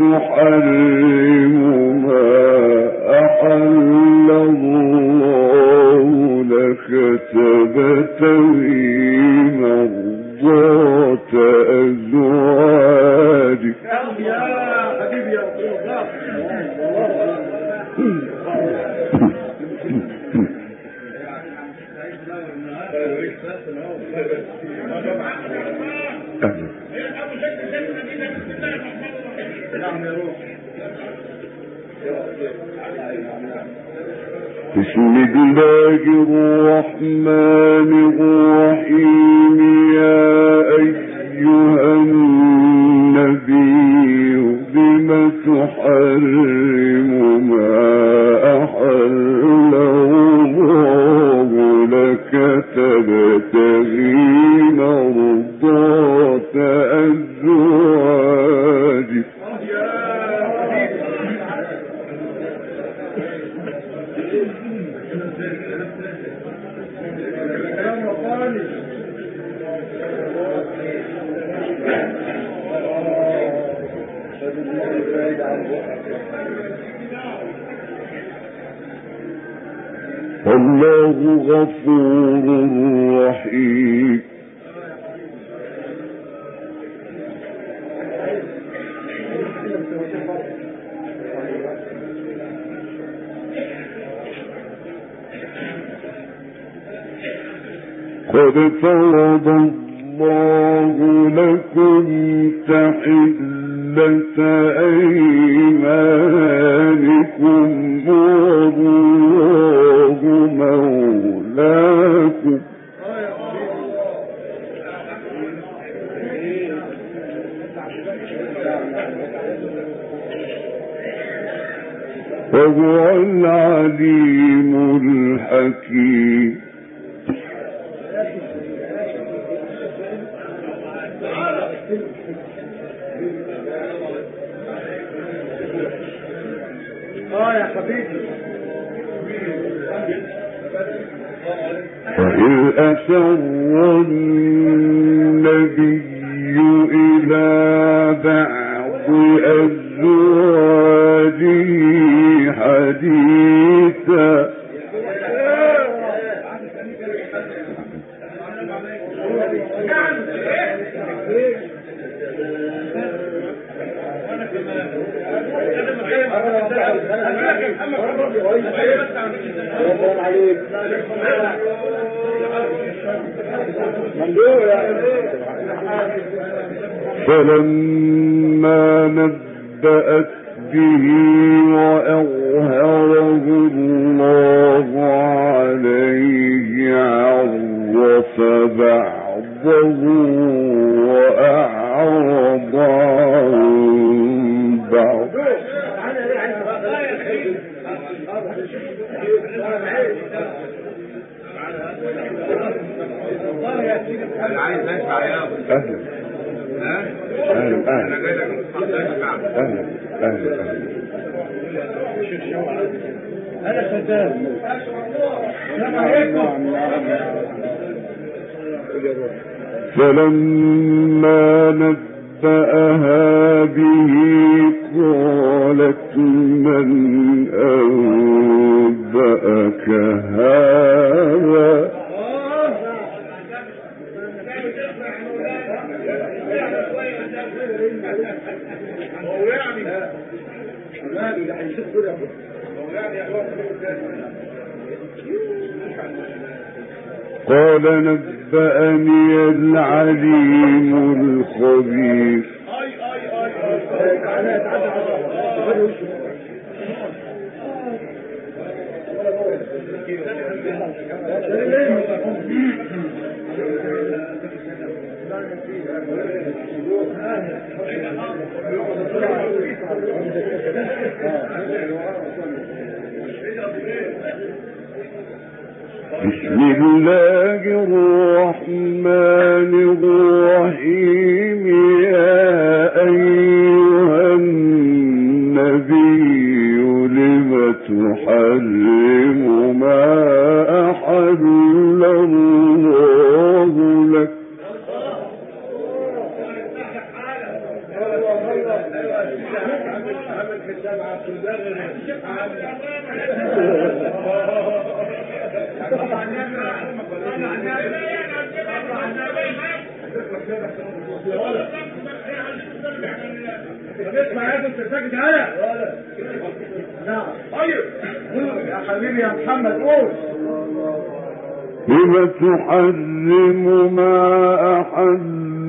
تحرمون الله غفور رحيم قد فرض الله لكم تحل لك السميع العليم الخبير. حبيبي يا محمد قول حرم ما أحل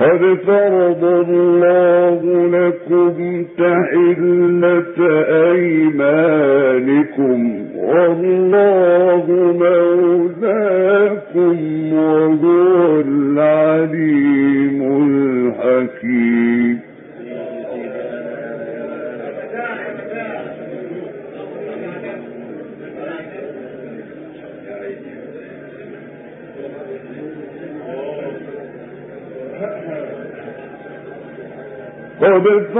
قد فرض الله لكم تحلة أيمانكم والله بس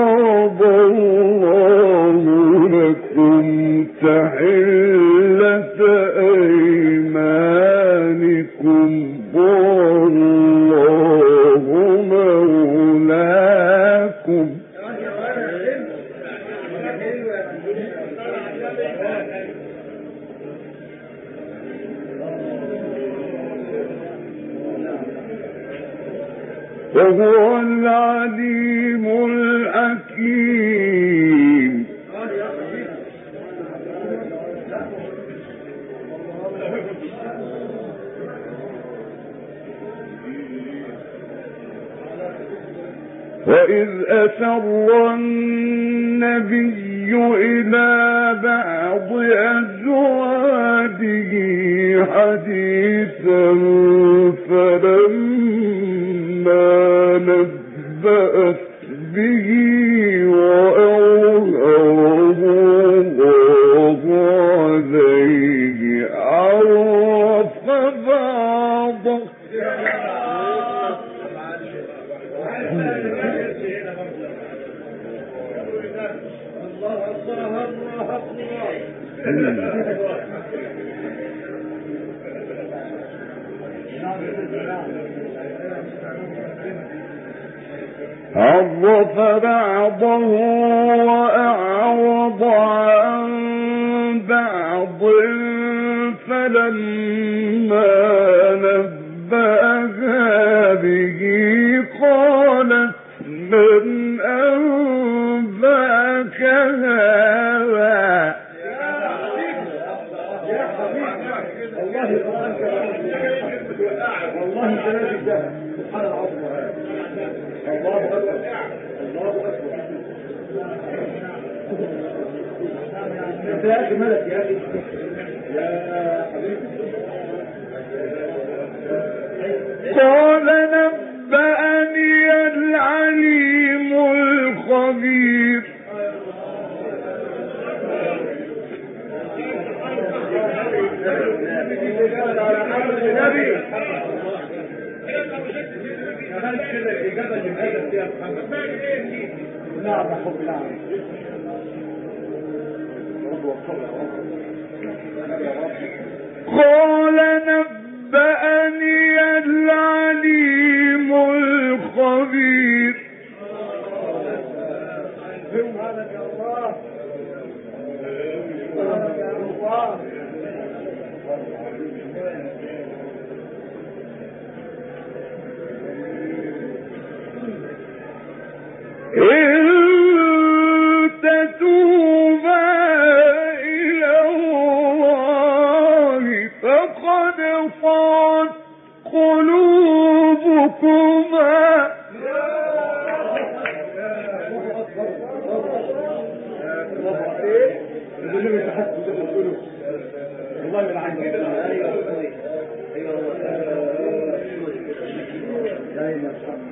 حديثا فلما نزل والله من عندي ايوه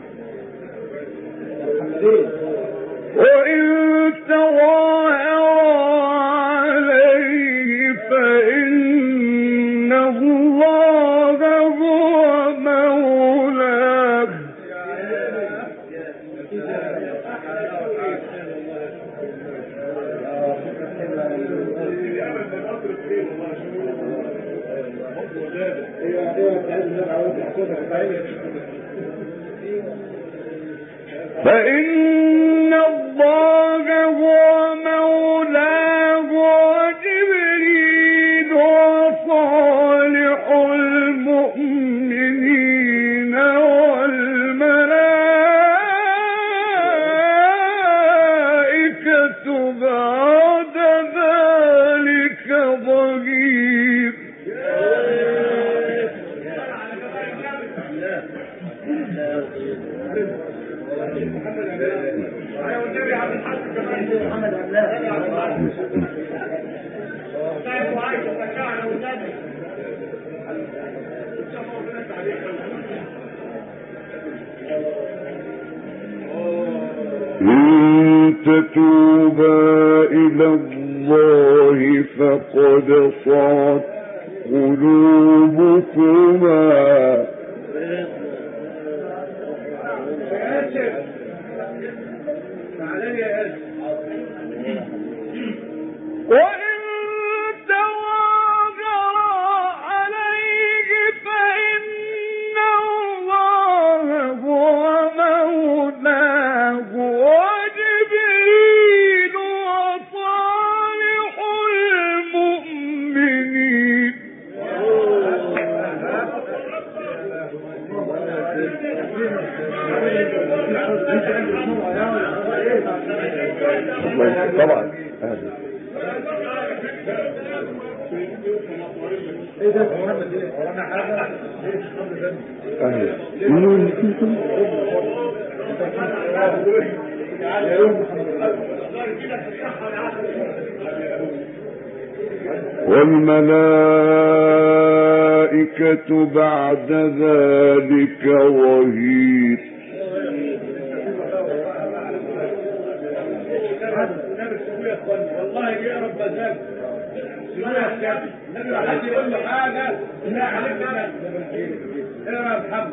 الملائكة بعد ذلك وهير والله يا رب ذاك. سمعت يا نبي لا عليك يا رب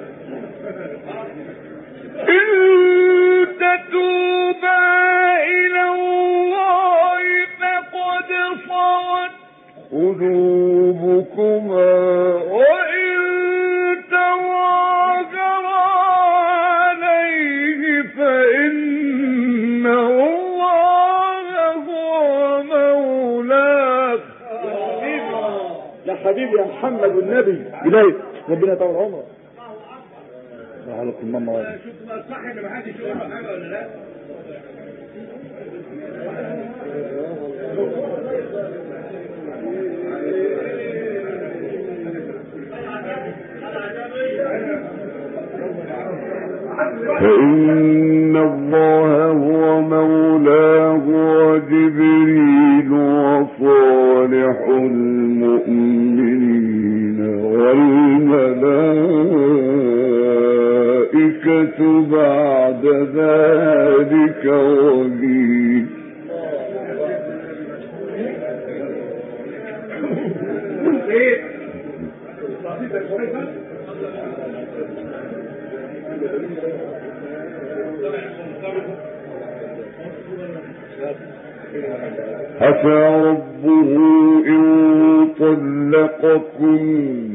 البيت. ربنا طول عمره الله عليك الماما صح ان ما حدش فإن الله هو مولاه وجبريل وصالح المؤمن بعد ذلك وبي. ربه إن طلقكم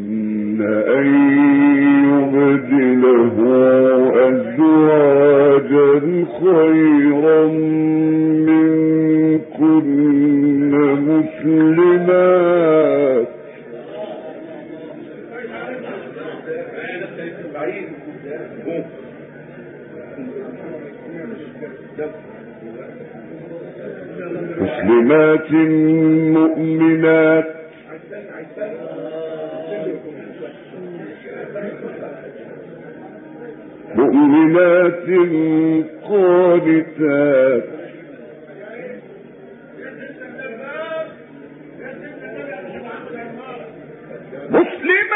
مسلم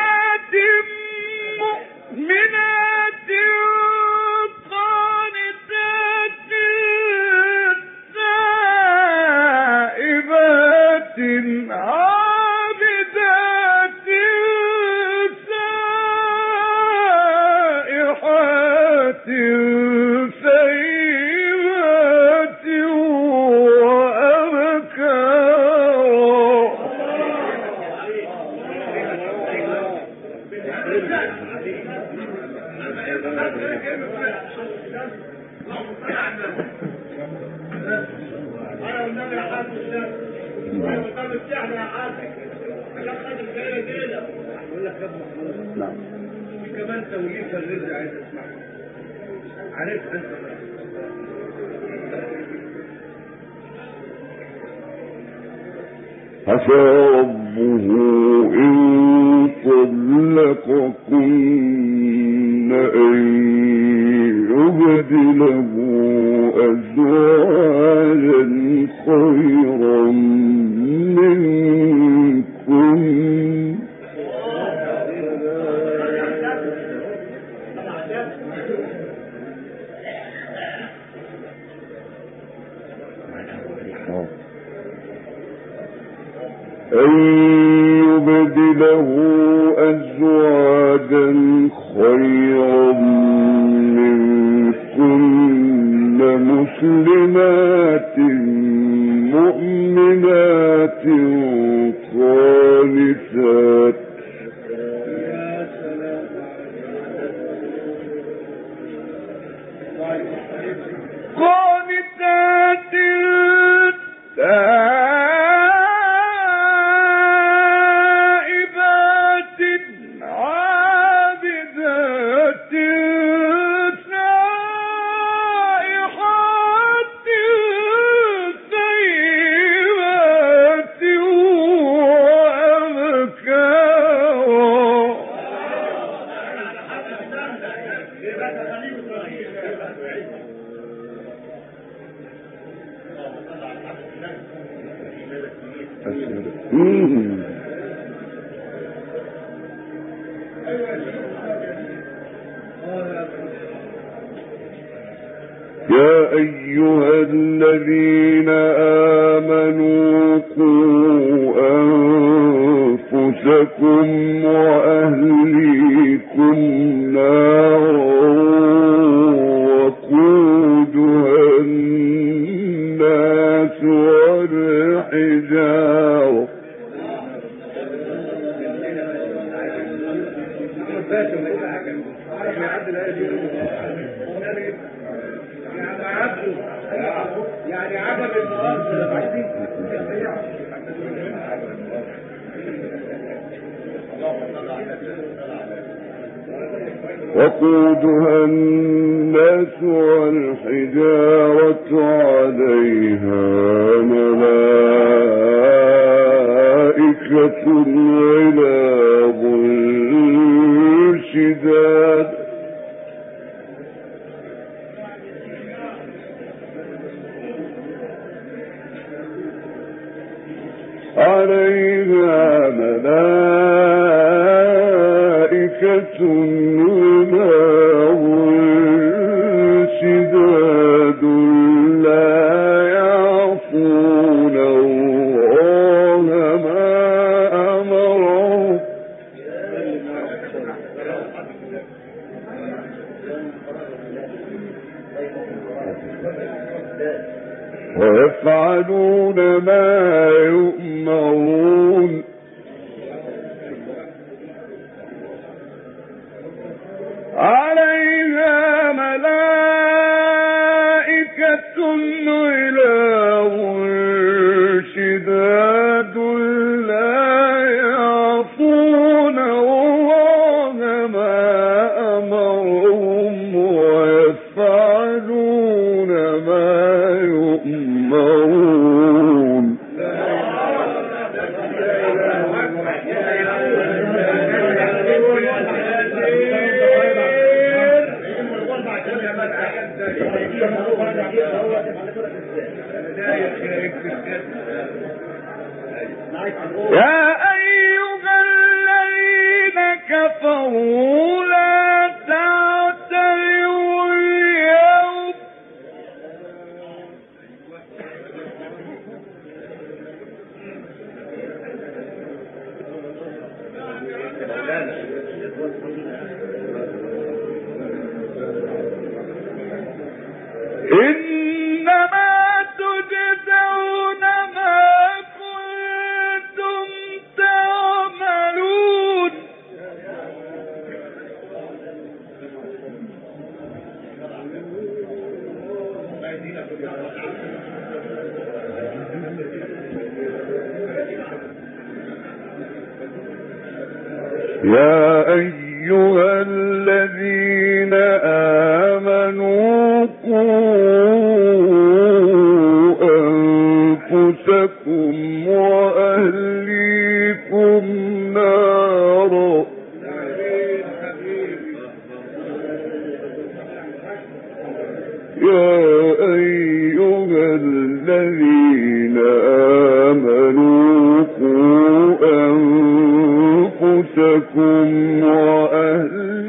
أنفسكم وأهليكم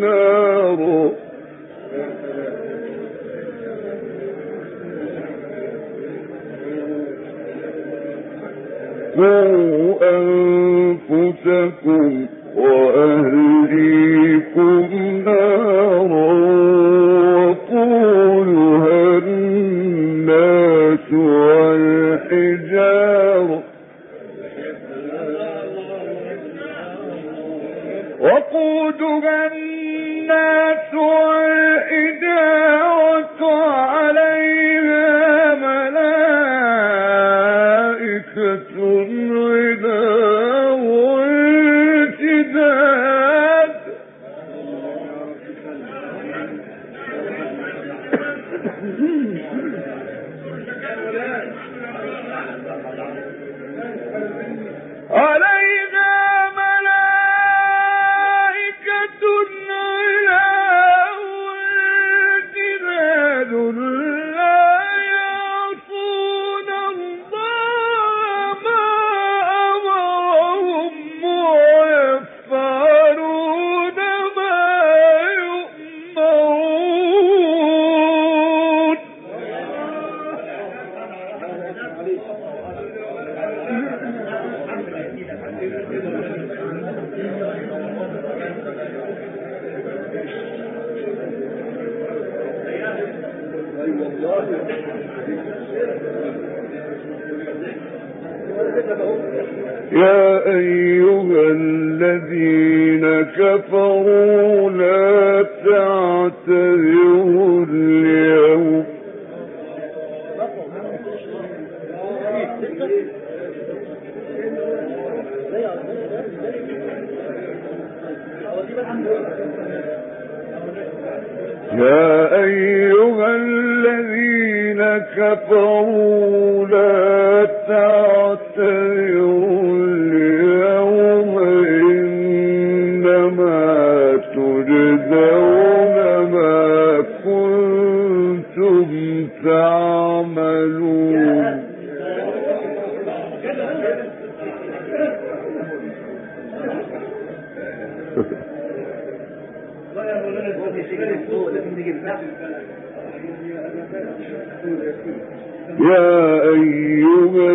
نارا. قوا أنفسكم يا أيها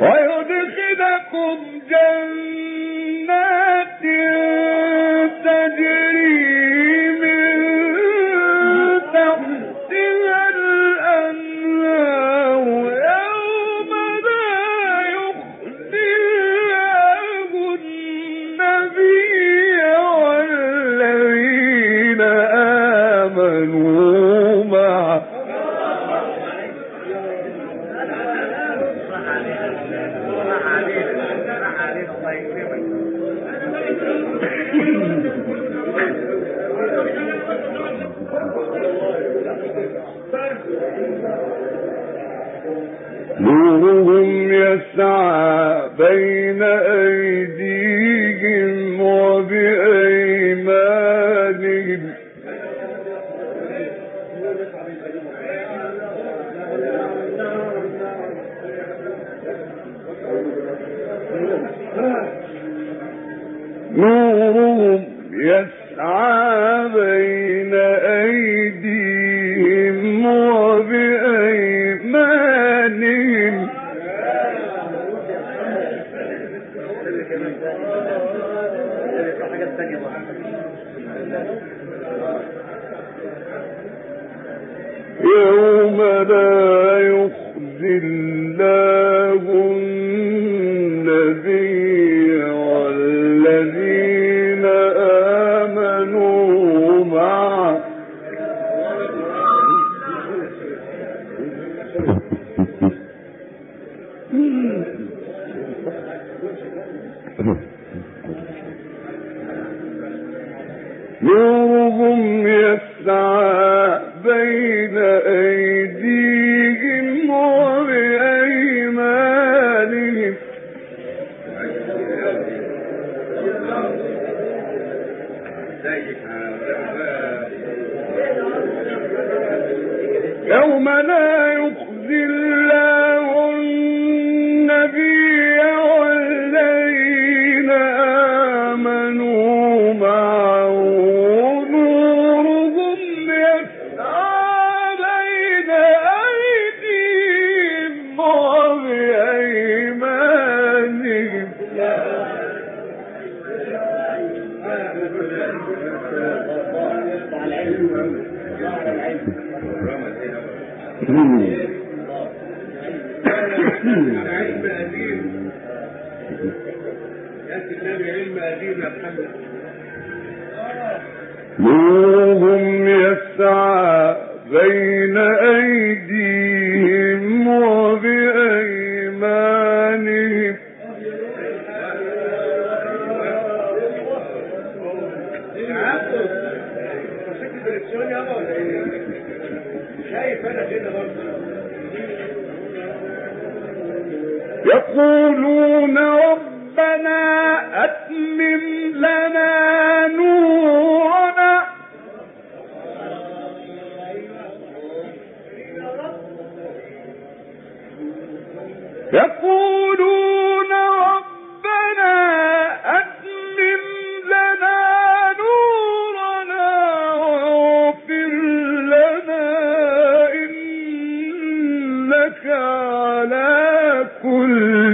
ويدخلكم جنة على كل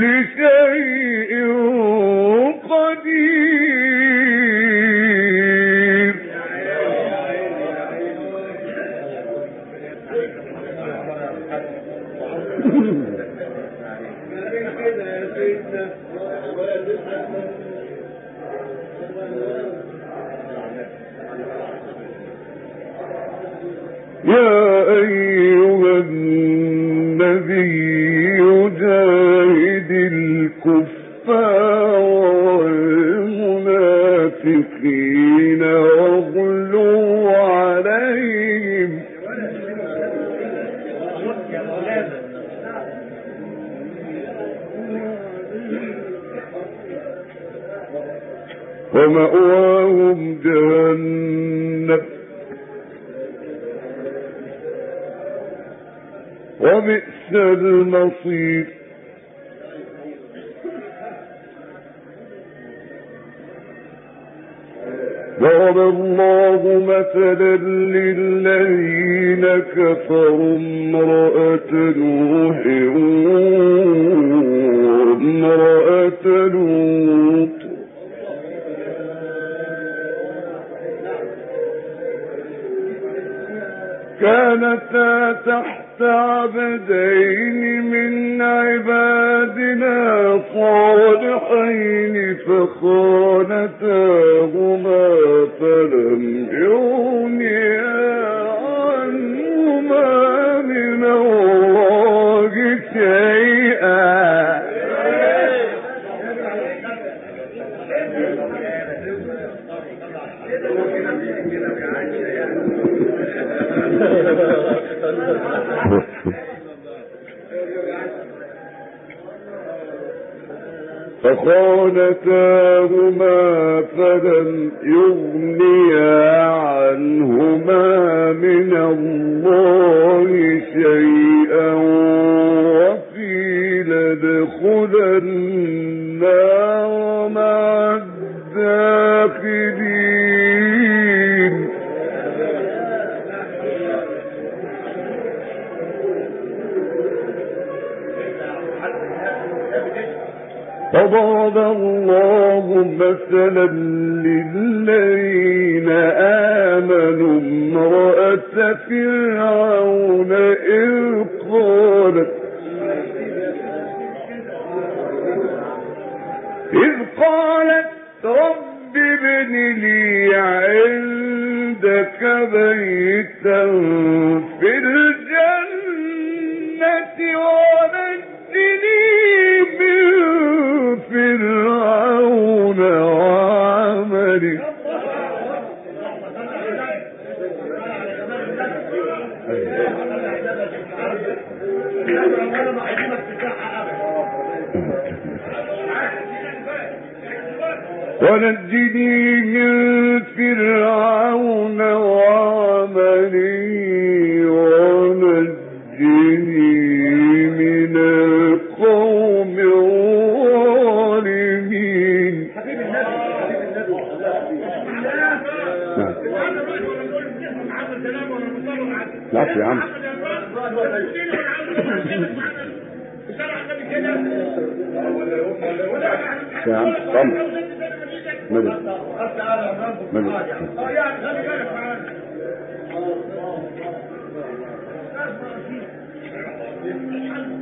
كانتا تحت عبدين من عبادنا صالحين فضرب الله مثلا للذين آمنوا امرأة فرعون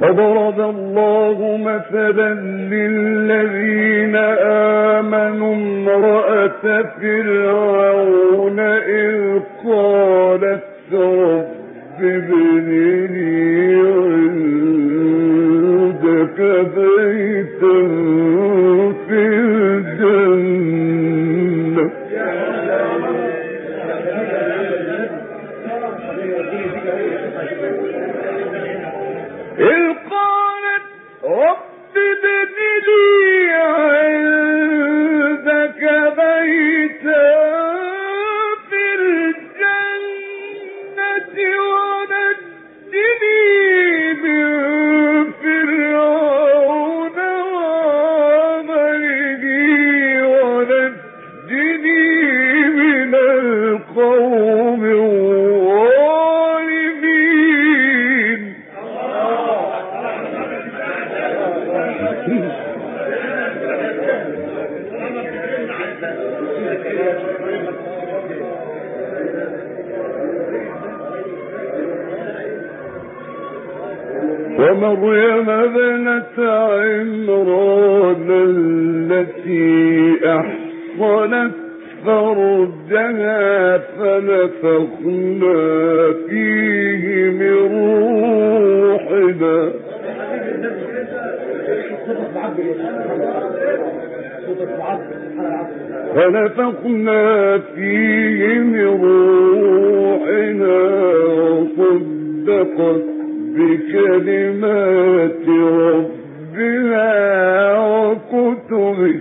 وضرب الله مثلا للذين آمنوا امرأة فرعون إذ قالت رب ابن ومريم ابنة عمران التي أحصنت فرجها فنفخنا فيه من روحنا. فنفخنا فيه من روحنا وصدقت بكلمات ربها وكتبه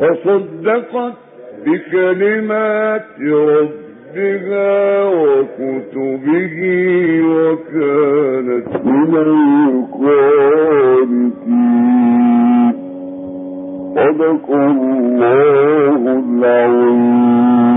وصدقت بكلمات ربها وكتبه وكانت من القانتين صدق الله العظيم